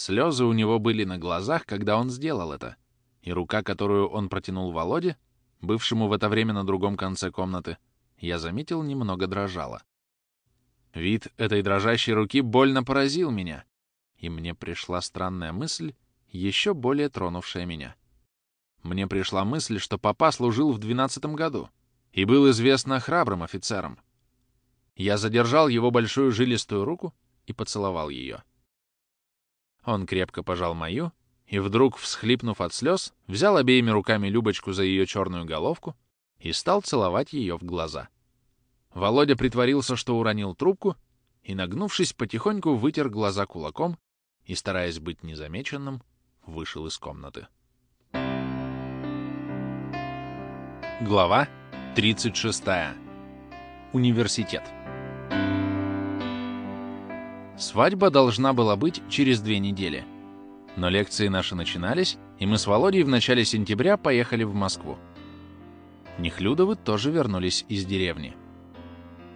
Слезы у него были на глазах, когда он сделал это, и рука, которую он протянул Володе, бывшему в это время на другом конце комнаты, я заметил, немного дрожала. Вид этой дрожащей руки больно поразил меня, и мне пришла странная мысль, еще более тронувшая меня. Мне пришла мысль, что папа служил в двенадцатом году и был известно храбрым офицером. Я задержал его большую жилистую руку и поцеловал ее. Он крепко пожал мою и вдруг, всхлипнув от слез, взял обеими руками Любочку за ее черную головку и стал целовать ее в глаза. Володя притворился, что уронил трубку, и, нагнувшись, потихоньку вытер глаза кулаком и, стараясь быть незамеченным, вышел из комнаты. Глава 36. Университет. Свадьба должна была быть через две недели. Но лекции наши начинались, и мы с Володей в начале сентября поехали в Москву. Нехлюдовы тоже вернулись из деревни.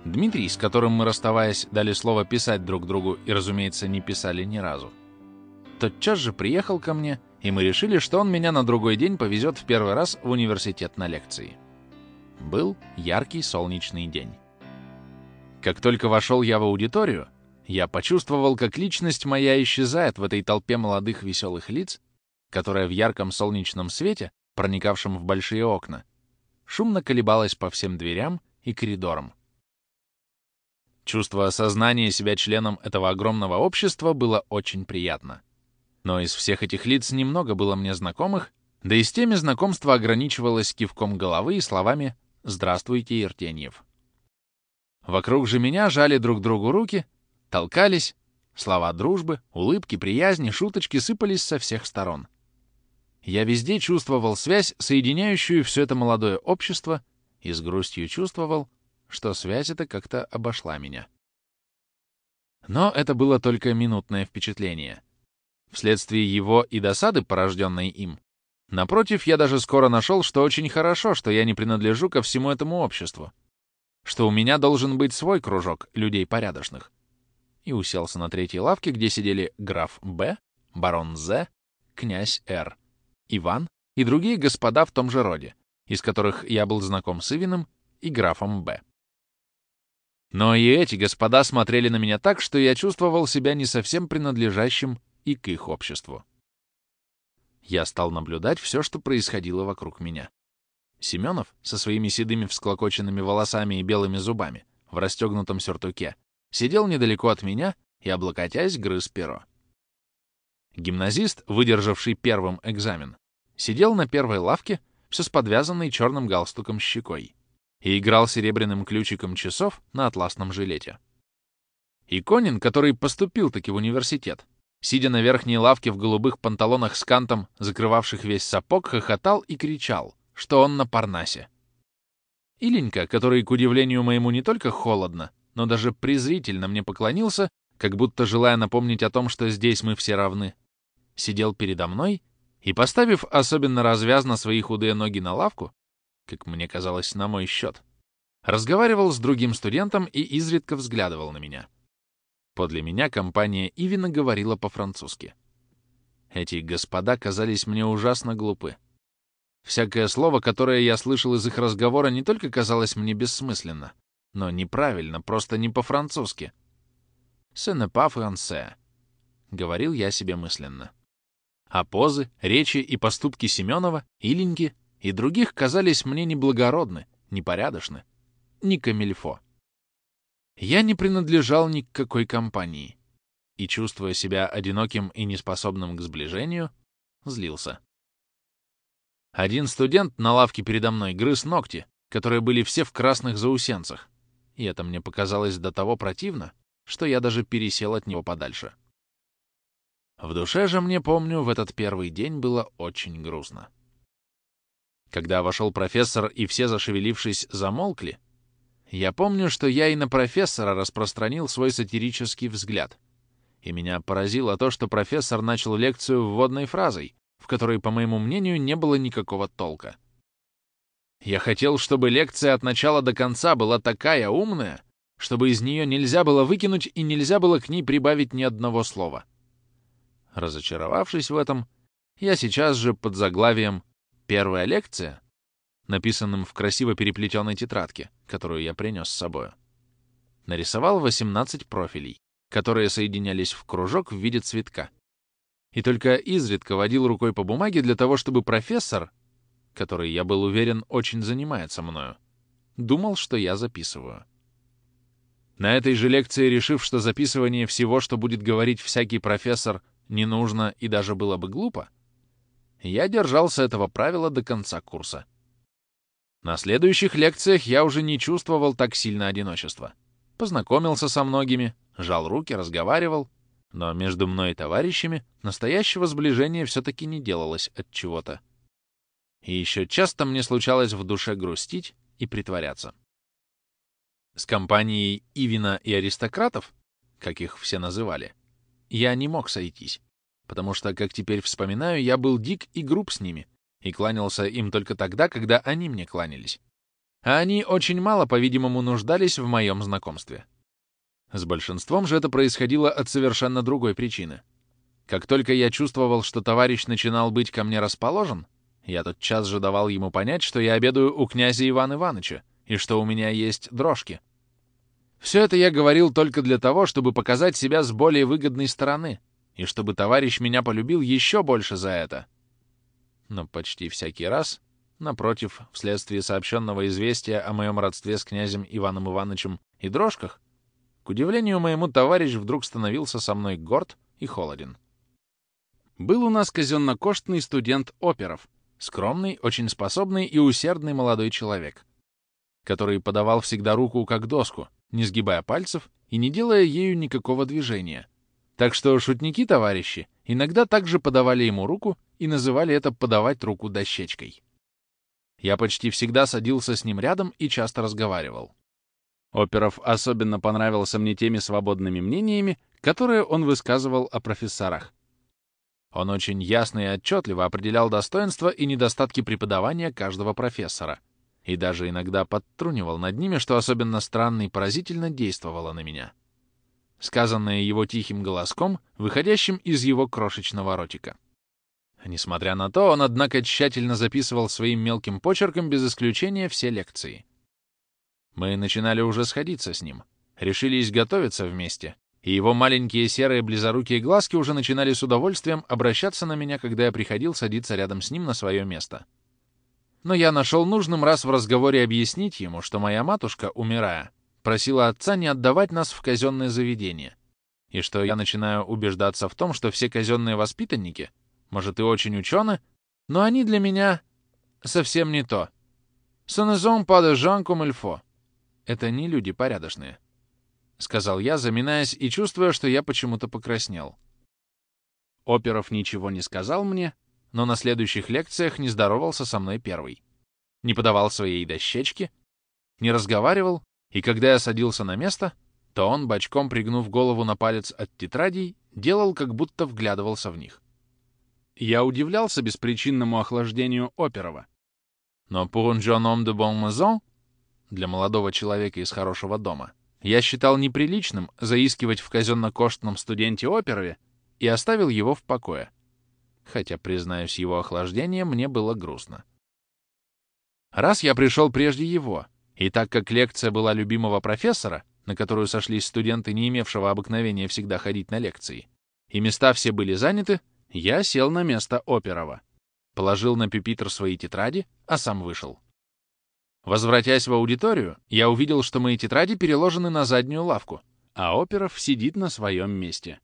Дмитрий, с которым мы, расставаясь, дали слово писать друг другу и, разумеется, не писали ни разу, тотчас же приехал ко мне, и мы решили, что он меня на другой день повезет в первый раз в университет на лекции. Был яркий солнечный день. Как только вошел я в аудиторию, я почувствовал, как личность моя исчезает в этой толпе молодых веселых лиц, которая в ярком солнечном свете, проникавшем в большие окна, шумно колебалась по всем дверям и коридорам. Чувство осознания себя членом этого огромного общества было очень приятно. Но из всех этих лиц немного было мне знакомых, да и с теми знакомство ограничивалось кивком головы и словами «Здравствуйте, Ертеньев». Вокруг же меня жали друг другу руки, толкались, слова дружбы, улыбки, приязни, шуточки сыпались со всех сторон. Я везде чувствовал связь, соединяющую все это молодое общество, и с грустью чувствовал, что связь эта как-то обошла меня. Но это было только минутное впечатление. Вследствие его и досады, порожденной им, напротив, я даже скоро нашел, что очень хорошо, что я не принадлежу ко всему этому обществу, что у меня должен быть свой кружок людей порядочных. И уселся на третьей лавке, где сидели граф Б, барон З, князь Р, Иван и другие господа в том же роде, из которых я был знаком с Ивиным и графом Б. Но и эти господа смотрели на меня так, что я чувствовал себя не совсем принадлежащим и к их обществу. Я стал наблюдать все, что происходило вокруг меня. Семенов со своими седыми всклокоченными волосами и белыми зубами в расстегнутом сюртуке сидел недалеко от меня и, облокотясь, грыз перо. Гимназист, выдержавший первым экзамен, сидел на первой лавке, все с подвязанной черным галстуком щекой, и играл серебряным ключиком часов на атласном жилете. И Конин, который поступил таки в университет, сидя на верхней лавке в голубых панталонах с кантом, закрывавших весь сапог, хохотал и кричал, что он на Парнасе. Иленька, который, к удивлению моему, не только холодно, но даже презрительно мне поклонился, как будто желая напомнить о том, что здесь мы все равны, сидел передо мной и, поставив особенно развязно свои худые ноги на лавку, как мне казалось, на мой счет, разговаривал с другим студентом и изредка взглядывал на меня. Подле меня компания Ивина говорила по-французски. Эти господа казались мне ужасно глупы. Всякое слово, которое я слышал из их разговора, не только казалось мне бессмысленно, но неправильно, просто не по-французски. «Ce n'est pas français», — говорил я себе мысленно. А позы, речи и поступки Семенова, Иленьки и других казались мне неблагородны, непорядочны, не камильфо. Я не принадлежал ни к какой компании и, чувствуя себя одиноким и неспособным к сближению, злился. Один студент на лавке передо мной грыз ногти, которые были все в красных заусенцах, и это мне показалось до того противно, что я даже пересел от него подальше. В душе же, мне помню, в этот первый день было очень грустно. Когда вошел профессор и все, зашевелившись, замолкли, я помню, что я и на профессора распространил свой сатирический взгляд. И меня поразило то, что профессор начал лекцию вводной фразой, в которой, по моему мнению, не было никакого толка. Я хотел, чтобы лекция от начала до конца была такая умная, чтобы из нее нельзя было выкинуть и нельзя было к ней прибавить ни одного слова. Разочаровавшись в этом, я сейчас же под заглавием «Первая лекция», написанным в красиво переплетенной тетрадке, которую я принес с собой, нарисовал 18 профилей, которые соединялись в кружок в виде цветка. И только изредка водил рукой по бумаге для того, чтобы профессор, который, я был уверен, очень занимается мною, думал, что я записываю. На этой же лекции, решив, что записывание всего, что будет говорить всякий профессор, не нужно и даже было бы глупо, я держался этого правила до конца курса. На следующих лекциях я уже не чувствовал так сильно одиночества. Познакомился со многими, жал руки, разговаривал, но между мной и товарищами настоящего сближения все-таки не делалось от чего-то. И еще часто мне случалось в душе грустить и притворяться. С компанией Ивина и аристократов, как их все называли, я не мог сойтись, потому что, как теперь вспоминаю, я был дик и груб с ними и кланялся им только тогда, когда они мне кланялись. А они очень мало, по-видимому, нуждались в моем знакомстве. С большинством же это происходило от совершенно другой причины. Как только я чувствовал, что товарищ начинал быть ко мне расположен, я тот час же давал ему понять, что я обедаю у князя Ивана Ивановича, и что у меня есть дрожки. Все это я говорил только для того, чтобы показать себя с более выгодной стороны, и чтобы товарищ меня полюбил еще больше за это. Но почти всякий раз, напротив, вследствие сообщенного известия о моем родстве с князем Иваном Ивановичем и дрожках, к удивлению моему, товарищ вдруг становился со мной горд и холоден. Был у нас казенно-коштный студент оперов, скромный, очень способный и усердный молодой человек — который подавал всегда руку как доску, не сгибая пальцев и не делая ею никакого движения. Так что шутники-товарищи иногда также подавали ему руку и называли это «подавать руку дощечкой». Я почти всегда садился с ним рядом и часто разговаривал. Оперов особенно понравился мне теми свободными мнениями, которые он высказывал о профессорах. Он очень ясно и отчетливо определял достоинства и недостатки преподавания каждого профессора — и даже иногда подтрунивал над ними, что особенно странно и поразительно действовало на меня. Сказанное его тихим голоском, выходящим из его крошечного ротика. Несмотря на то, он, однако, тщательно записывал своим мелким почерком без исключения все лекции. Мы начинали уже сходиться с ним, решились готовиться вместе, и его маленькие серые близорукие глазки уже начинали с удовольствием обращаться на меня, когда я приходил садиться рядом с ним на свое место — но я нашел нужным раз в разговоре объяснить ему, что моя матушка, умирая, просила отца не отдавать нас в казенное заведение, и что я начинаю убеждаться в том, что все казенные воспитанники, может, и очень ученые, но они для меня совсем не то. «Сонезон pas Жан gens Это не люди порядочные, — сказал я, заминаясь и чувствуя, что я почему-то покраснел. Оперов ничего не сказал мне, но на следующих лекциях не здоровался со мной первый. Не подавал своей дощечки, не разговаривал, и когда я садился на место, то он, бочком пригнув голову на палец от тетрадей, делал, как будто вглядывался в них. Я удивлялся беспричинному охлаждению Оперова. Но pour un jeune homme de bonne maison, для молодого человека из хорошего дома, я считал неприличным заискивать в казенно-коштном студенте Оперове и оставил его в покое хотя, признаюсь, его охлаждение мне было грустно. Раз я пришел прежде его, и так как лекция была любимого профессора, на которую сошлись студенты, не имевшего обыкновения всегда ходить на лекции, и места все были заняты, я сел на место Оперова, положил на пюпитр свои тетради, а сам вышел. Возвратясь в аудиторию, я увидел, что мои тетради переложены на заднюю лавку, а Оперов сидит на своем месте.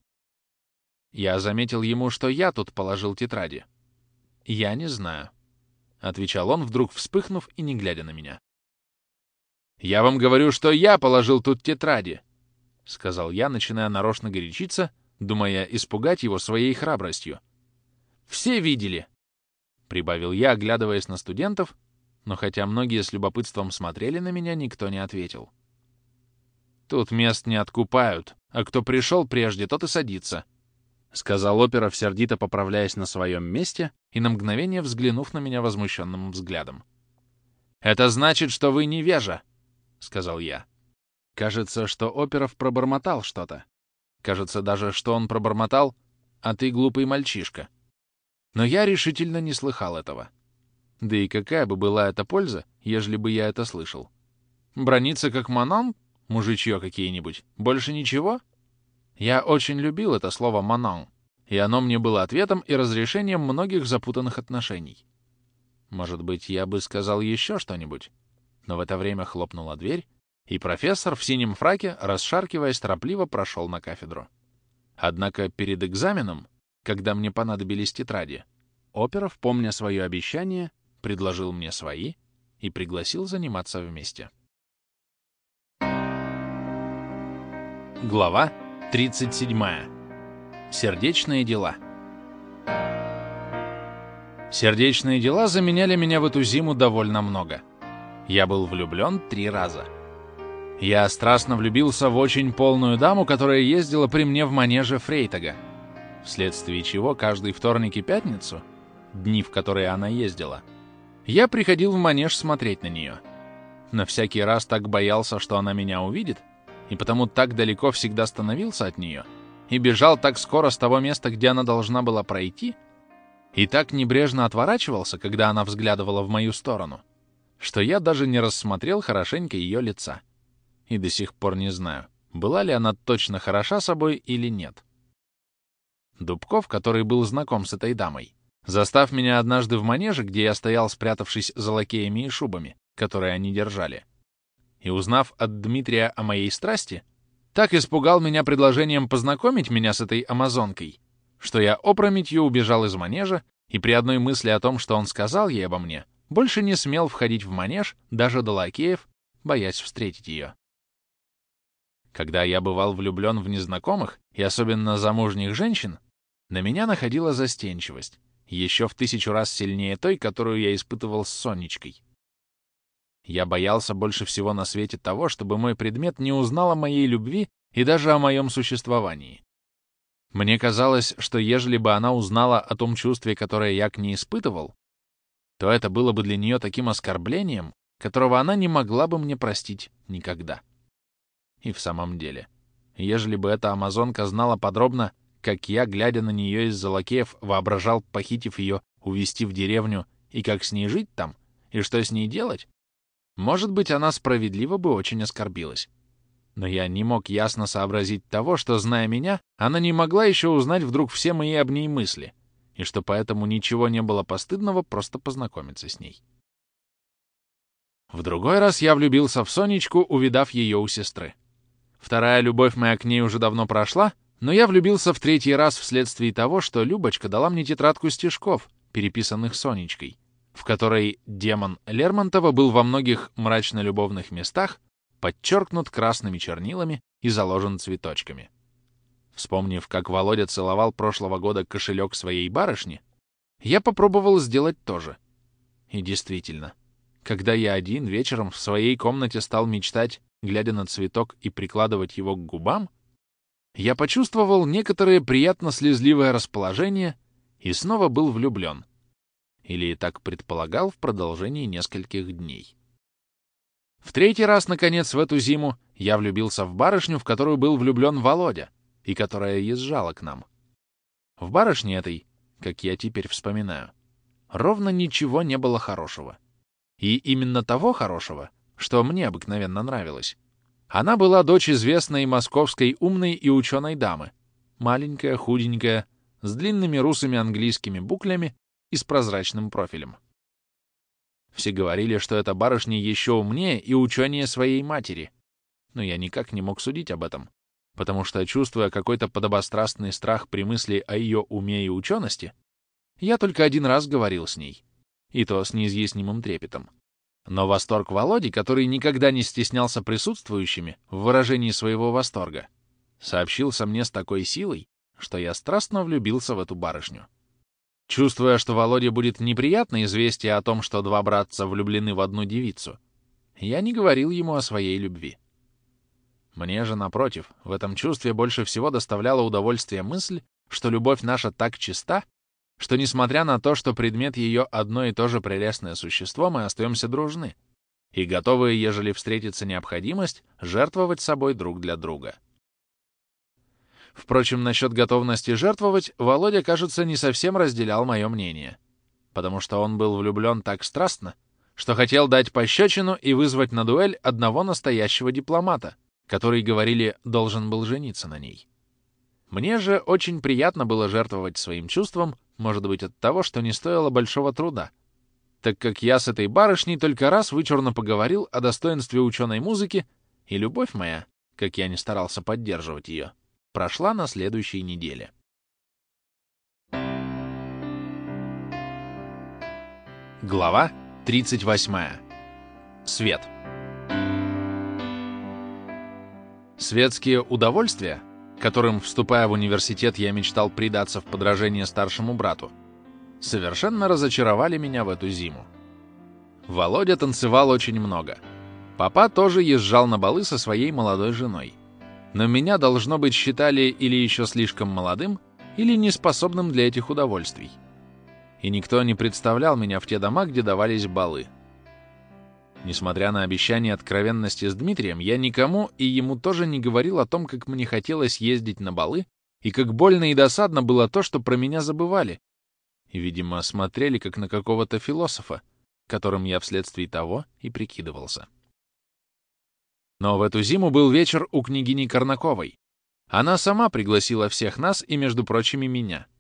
Я заметил ему, что я тут положил тетради. «Я не знаю», — отвечал он, вдруг вспыхнув и не глядя на меня. «Я вам говорю, что я положил тут тетради», — сказал я, начиная нарочно горячиться, думая испугать его своей храбростью. «Все видели», — прибавил я, оглядываясь на студентов, но хотя многие с любопытством смотрели на меня, никто не ответил. «Тут мест не откупают, а кто пришел прежде, тот и садится», — сказал Оперов, сердито поправляясь на своем месте и на мгновение взглянув на меня возмущенным взглядом. «Это значит, что вы невежа», — сказал я. Кажется, что Оперов пробормотал что-то. Кажется даже, что он пробормотал а ты глупый мальчишка. Но я решительно не слыхал этого. Да и какая бы была эта польза, ежели бы я это слышал? Брониться как манон? Мужичье какие-нибудь? Больше ничего? Я очень любил это слово «манон», и оно мне было ответом и разрешением многих запутанных отношений. Может быть, я бы сказал еще что-нибудь? Но в это время хлопнула дверь, и профессор в синем фраке, расшаркиваясь торопливо, прошел на кафедру. Однако перед экзаменом, когда мне понадобились тетради, Оперов, помня свое обещание, предложил мне свои и пригласил заниматься вместе. Глава 37. Сердечные дела. Сердечные дела заменяли меня в эту зиму довольно много. Я был влюблен три раза — я страстно влюбился в очень полную даму, которая ездила при мне в манеже Фрейтага, вследствие чего каждый вторник и пятницу, дни, в которые она ездила, я приходил в манеж смотреть на нее. На всякий раз так боялся, что она меня увидит, и потому так далеко всегда становился от нее, и бежал так скоро с того места, где она должна была пройти, и так небрежно отворачивался, когда она взглядывала в мою сторону, что я даже не рассмотрел хорошенько ее лица и до сих пор не знаю, была ли она точно хороша собой или нет. Дубков, который был знаком с этой дамой, застав меня однажды в манеже, где я стоял, спрятавшись за лакеями и шубами, которые они держали, и узнав от Дмитрия о моей страсти, так испугал меня предложением познакомить меня с этой амазонкой, что я опрометью убежал из манежа и при одной мысли о том, что он сказал ей обо мне, больше не смел входить в манеж даже до лакеев, боясь встретить ее. Когда я бывал влюблен в незнакомых, и особенно замужних женщин, на меня находила застенчивость, еще в тысячу раз сильнее той, которую я испытывал с Сонечкой. Я боялся больше всего на свете того, чтобы мой предмет не узнал о моей любви и даже о моем существовании. Мне казалось, что ежели бы она узнала о том чувстве, которое я к ней испытывал, то это было бы для нее таким оскорблением, которого она не могла бы мне простить никогда. И в самом деле, ежели бы эта амазонка знала подробно, как я, глядя на нее из-за лакеев, воображал, похитив ее, увезти в деревню, и как с ней жить там, и что с ней делать, может быть, она справедливо бы очень оскорбилась. Но я не мог ясно сообразить того, что, зная меня, она не могла еще узнать вдруг все мои об ней мысли, и что поэтому ничего не было постыдного просто познакомиться с ней. В другой раз я влюбился в Сонечку, увидав ее у сестры. Вторая любовь моя к ней уже давно прошла, но я влюбился в третий раз вследствие того, что Любочка дала мне тетрадку стишков, переписанных Сонечкой, в которой демон Лермонтова был во многих мрачно-любовных местах подчеркнут красными чернилами и заложен цветочками. Вспомнив, как Володя целовал прошлого года кошелек своей барышни, я попробовал сделать то же. И действительно, когда я один вечером в своей комнате стал мечтать глядя на цветок и прикладывать его к губам, я почувствовал некоторое приятно слезливое расположение и снова был влюблен. Или так предполагал в продолжении нескольких дней. В третий раз, наконец, в эту зиму я влюбился в барышню, в которую был влюблен Володя, и которая езжала к нам. В барышне этой, как я теперь вспоминаю, ровно ничего не было хорошего. И именно того хорошего, что мне обыкновенно нравилось. Она была дочь известной московской умной и ученой дамы. Маленькая, худенькая, с длинными русыми английскими буклями и с прозрачным профилем. Все говорили, что эта барышня еще умнее и ученее своей матери. Но я никак не мог судить об этом, потому что, чувствуя какой-то подобострастный страх при мысли о ее уме и учености, я только один раз говорил с ней, и то с неизъяснимым трепетом. Но восторг Володи, который никогда не стеснялся присутствующими в выражении своего восторга, сообщился мне с такой силой, что я страстно влюбился в эту барышню. Чувствуя, что Володе будет неприятно известие о том, что два братца влюблены в одну девицу, я не говорил ему о своей любви. Мне же, напротив, в этом чувстве больше всего доставляла удовольствие мысль, что любовь наша так чиста, что, несмотря на то, что предмет ее одно и то же прелестное существо, мы остаемся дружны и готовы, ежели встретится необходимость, жертвовать собой друг для друга. Впрочем, насчет готовности жертвовать Володя, кажется, не совсем разделял мое мнение, потому что он был влюблен так страстно, что хотел дать пощечину и вызвать на дуэль одного настоящего дипломата, который, говорили, должен был жениться на ней. Мне же очень приятно было жертвовать своим чувством, может быть, от того, что не стоило большого труда, так как я с этой барышней только раз вычурно поговорил о достоинстве ученой музыки, и любовь моя, как я не старался поддерживать ее, прошла на следующей неделе. Глава 38. Свет. Светские удовольствия, которым, вступая в университет, я мечтал предаться в подражение старшему брату, совершенно разочаровали меня в эту зиму. Володя танцевал очень много. Папа тоже езжал на балы со своей молодой женой. Но меня, должно быть, считали или еще слишком молодым, или неспособным для этих удовольствий и никто не представлял меня в те дома, где давались балы. Несмотря на обещание откровенности с Дмитрием, я никому и ему тоже не говорил о том, как мне хотелось ездить на балы, и как больно и досадно было то, что про меня забывали. И, видимо, смотрели как на какого-то философа, которым я вследствие того и прикидывался. Но в эту зиму был вечер у княгини Корнаковой. Она сама пригласила всех нас и, между прочими, меня —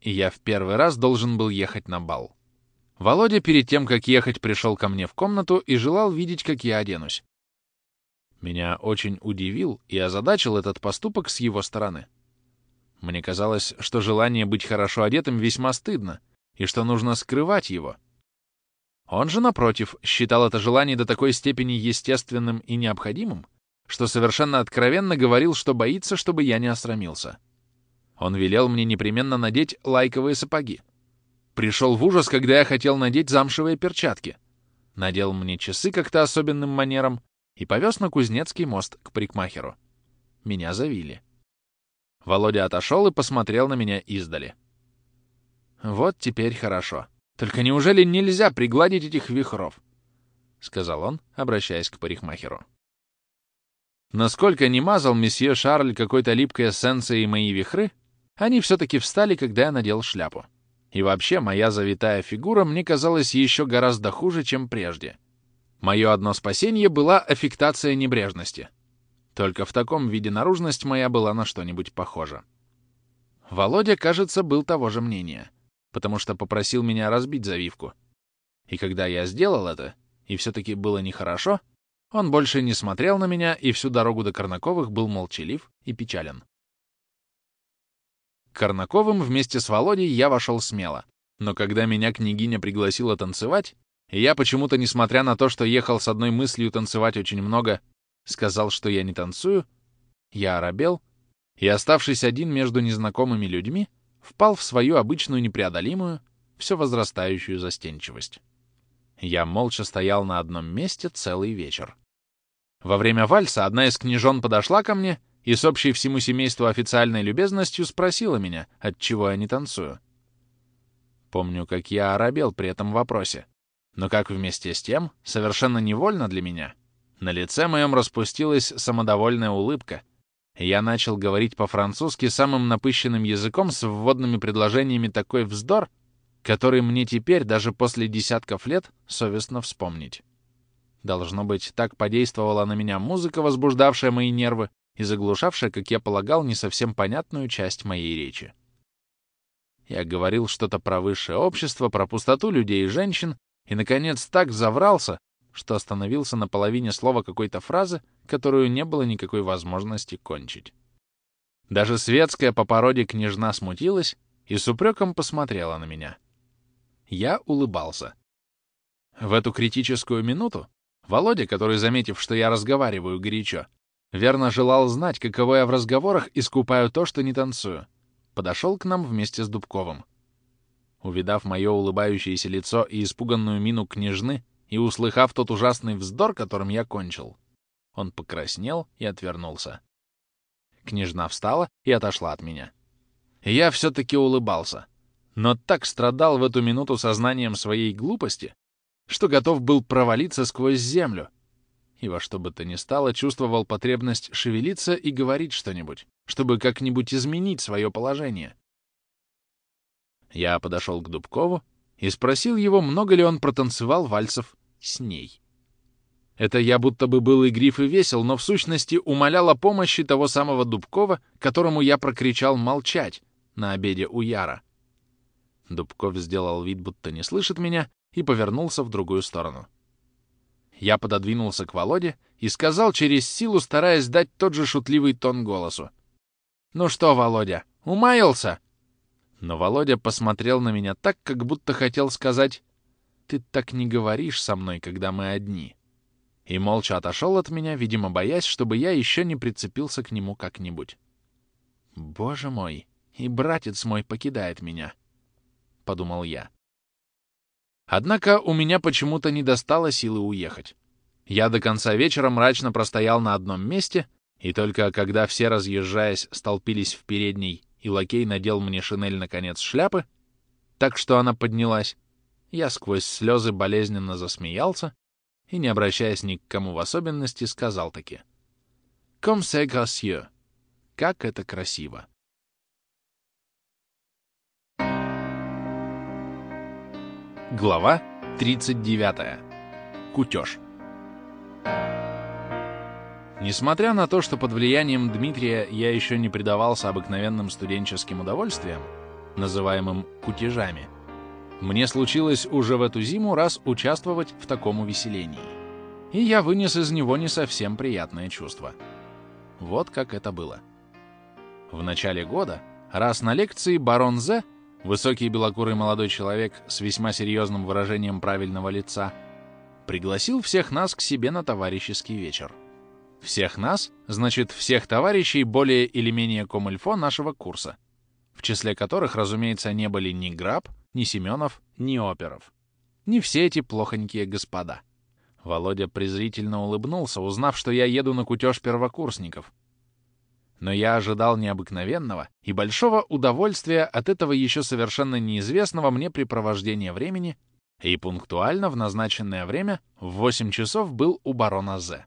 и я в первый раз должен был ехать на бал. Володя перед тем, как ехать, пришел ко мне в комнату и желал видеть, как я оденусь. Меня очень удивил и озадачил этот поступок с его стороны. Мне казалось, что желание быть хорошо одетым весьма стыдно, и что нужно скрывать его. Он же, напротив, считал это желание до такой степени естественным и необходимым, что совершенно откровенно говорил, что боится, чтобы я не осрамился. Он велел мне непременно надеть лайковые сапоги. Пришел в ужас, когда я хотел надеть замшевые перчатки. Надел мне часы как-то особенным манером и повез на Кузнецкий мост к парикмахеру. Меня завили. Володя отошел и посмотрел на меня издали. «Вот теперь хорошо. Только неужели нельзя пригладить этих вихров?» — сказал он, обращаясь к парикмахеру. Насколько не мазал месье Шарль какой-то липкой эссенцией мои вихры, они все-таки встали, когда я надел шляпу. И вообще, моя завитая фигура мне казалась еще гораздо хуже, чем прежде. Мое одно спасение была аффектация небрежности. Только в таком виде наружность моя была на что-нибудь похожа. Володя, кажется, был того же мнения, потому что попросил меня разбить завивку. И когда я сделал это, и все-таки было нехорошо, он больше не смотрел на меня и всю дорогу до Корнаковых был молчалив и печален. Корнаковым вместе с Володей я вошел смело. Но когда меня княгиня пригласила танцевать, я почему-то, несмотря на то, что ехал с одной мыслью танцевать очень много, сказал, что я не танцую, я оробел и, оставшись один между незнакомыми людьми, впал в свою обычную непреодолимую, все возрастающую застенчивость. Я молча стоял на одном месте целый вечер. Во время вальса одна из княжон подошла ко мне и с общей всему семейству официальной любезностью спросила меня, от чего я не танцую. Помню, как я оробел при этом вопросе, но как вместе с тем, совершенно невольно для меня, на лице моем распустилась самодовольная улыбка, и я начал говорить по-французски самым напыщенным языком с вводными предложениями такой вздор, который мне теперь, даже после десятков лет, совестно вспомнить. Должно быть, так подействовала на меня музыка, возбуждавшая мои нервы, и заглушавшая, как я полагал, не совсем понятную часть моей речи. Я говорил что-то про высшее общество, про пустоту людей и женщин, и, наконец, так заврался, что остановился на половине слова какой-то фразы, которую не было никакой возможности кончить. Даже светская по породе княжна смутилась и с упреком посмотрела на меня. Я улыбался. В эту критическую минуту Володя, который, заметив, что я разговариваю горячо, Верно желал знать, каково я в разговорах и скупаю то, что не танцую. Подошел к нам вместе с Дубковым. Увидав мое улыбающееся лицо и испуганную мину княжны, и услыхав тот ужасный вздор, которым я кончил, он покраснел и отвернулся. Княжна встала и отошла от меня. я все-таки улыбался, но так страдал в эту минуту сознанием своей глупости, что готов был провалиться сквозь землю — и во что бы то ни стало чувствовал потребность шевелиться и говорить что-нибудь, чтобы как-нибудь изменить свое положение. Я подошел к Дубкову и спросил его, много ли он протанцевал вальсов с ней. Это я будто бы был игрив и весел, но в сущности умолял о помощи того самого Дубкова, которому я прокричал «молчать» на обеде у Яра. Дубков сделал вид, будто не слышит меня, и повернулся в другую сторону. Я пододвинулся к Володе и сказал через силу, стараясь дать тот же шутливый тон голосу. «Ну что, Володя, умаялся?» Но Володя посмотрел на меня так, как будто хотел сказать «Ты так не говоришь со мной, когда мы одни» и молча отошел от меня, видимо, боясь, чтобы я еще не прицепился к нему как-нибудь. «Боже мой, и братец мой покидает меня», — подумал я. Однако у меня почему-то не достало силы уехать. Я до конца вечера мрачно простоял на одном месте, и только когда все, разъезжаясь, столпились в передней, и лакей надел мне шинель на конец шляпы, так что она поднялась, я сквозь слезы болезненно засмеялся и, не обращаясь ни к кому в особенности, сказал таки «Comme c'est gracieux!» «Как это красиво!» Глава 39. Кутеж. Несмотря на то, что под влиянием Дмитрия я еще не предавался обыкновенным студенческим удовольствиям, называемым кутежами, мне случилось уже в эту зиму раз участвовать в таком увеселении. И я вынес из него не совсем приятное чувство. Вот как это было. В начале года, раз на лекции барон З, высокий белокурый молодой человек с весьма серьезным выражением правильного лица, пригласил всех нас к себе на товарищеский вечер. Всех нас, значит, всех товарищей более или менее комильфо нашего курса, в числе которых, разумеется, не были ни Граб, ни Семенов, ни Оперов. Не все эти плохонькие господа. Володя презрительно улыбнулся, узнав, что я еду на кутеж первокурсников. Но я ожидал необыкновенного и большого удовольствия от этого еще совершенно неизвестного мне препровождения времени, и пунктуально в назначенное время в 8 часов был у барона З.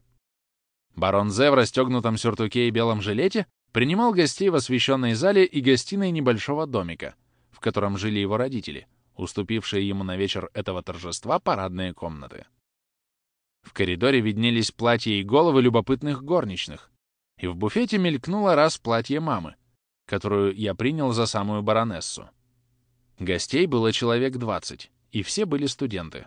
Барон З в расстегнутом сюртуке и белом жилете принимал гостей в освещенной зале и гостиной небольшого домика — в котором жили его родители, уступившие ему на вечер этого торжества парадные комнаты. В коридоре виднелись платья и головы любопытных горничных, и в буфете мелькнуло раз платье мамы, которую я принял за самую баронессу. Гостей было человек 20, и все были студенты,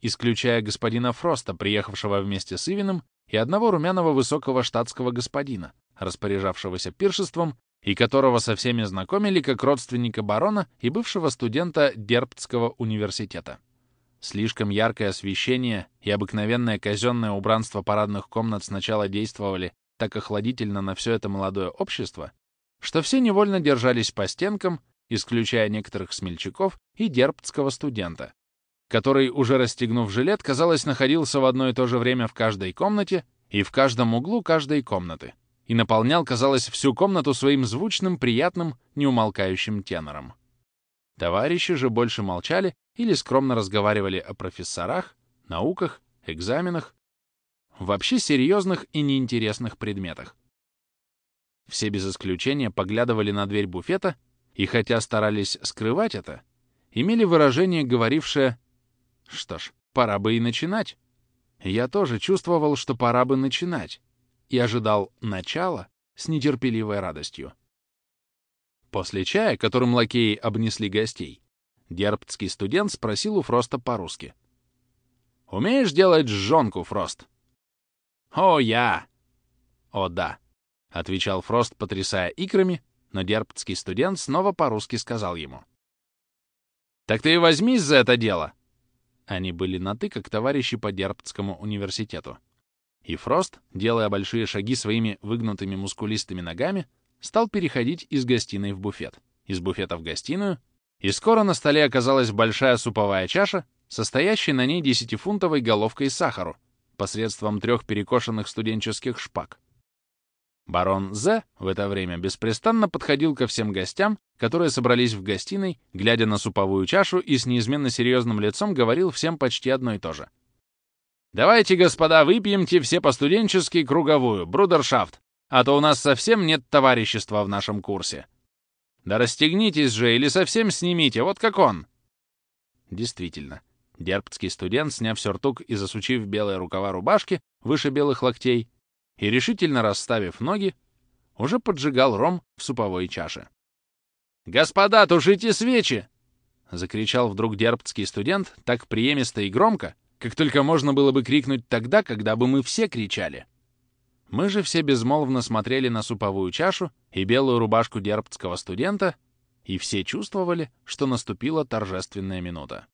исключая господина Фроста, приехавшего вместе с Ивиным, и одного румяного высокого штатского господина, распоряжавшегося пиршеством и которого со всеми знакомили как родственника барона и бывшего студента Дербтского университета. Слишком яркое освещение и обыкновенное казенное убранство парадных комнат сначала действовали так охладительно на все это молодое общество, что все невольно держались по стенкам, исключая некоторых смельчаков и дербтского студента, который, уже расстегнув жилет, казалось, находился в одно и то же время в каждой комнате и в каждом углу каждой комнаты и наполнял, казалось, всю комнату своим звучным, приятным, неумолкающим тенором. Товарищи же больше молчали или скромно разговаривали о профессорах, науках, экзаменах, вообще серьезных и неинтересных предметах. Все без исключения поглядывали на дверь буфета и, хотя старались скрывать это, имели выражение, говорившее «Что ж, пора бы и начинать». Я тоже чувствовал, что пора бы начинать, и ожидал начала с нетерпеливой радостью. После чая, которым лакеи обнесли гостей, дербтский студент спросил у Фроста по-русски. «Умеешь делать жжонку, Фрост?» «О, я!» «О, да», — отвечал Фрост, потрясая икрами, но дербтский студент снова по-русски сказал ему. «Так ты и возьмись за это дело!» Они были на «ты», как товарищи по Дербтскому университету. И Фрост, делая большие шаги своими выгнутыми мускулистыми ногами, стал переходить из гостиной в буфет, из буфета в гостиную, и скоро на столе оказалась большая суповая чаша, состоящая на ней десятифунтовой головкой сахару, посредством трех перекошенных студенческих шпаг. Барон З в это время беспрестанно подходил ко всем гостям, которые собрались в гостиной, глядя на суповую чашу и с неизменно серьезным лицом говорил всем почти одно и то же. Давайте, господа, выпьемте все по-студенчески круговую, брудершафт, а то у нас совсем нет товарищества в нашем курсе. Да расстегнитесь же или совсем снимите, вот как он. Действительно, дербцкий студент, сняв сюртук и засучив белые рукава рубашки выше белых локтей и решительно расставив ноги, уже поджигал ром в суповой чаше. «Господа, тушите свечи!» — закричал вдруг дербцкий студент так приемисто и громко, как только можно было бы крикнуть тогда, когда бы мы все кричали. Мы же все безмолвно смотрели на суповую чашу и белую рубашку дербцкого студента, и все чувствовали, что наступила торжественная минута.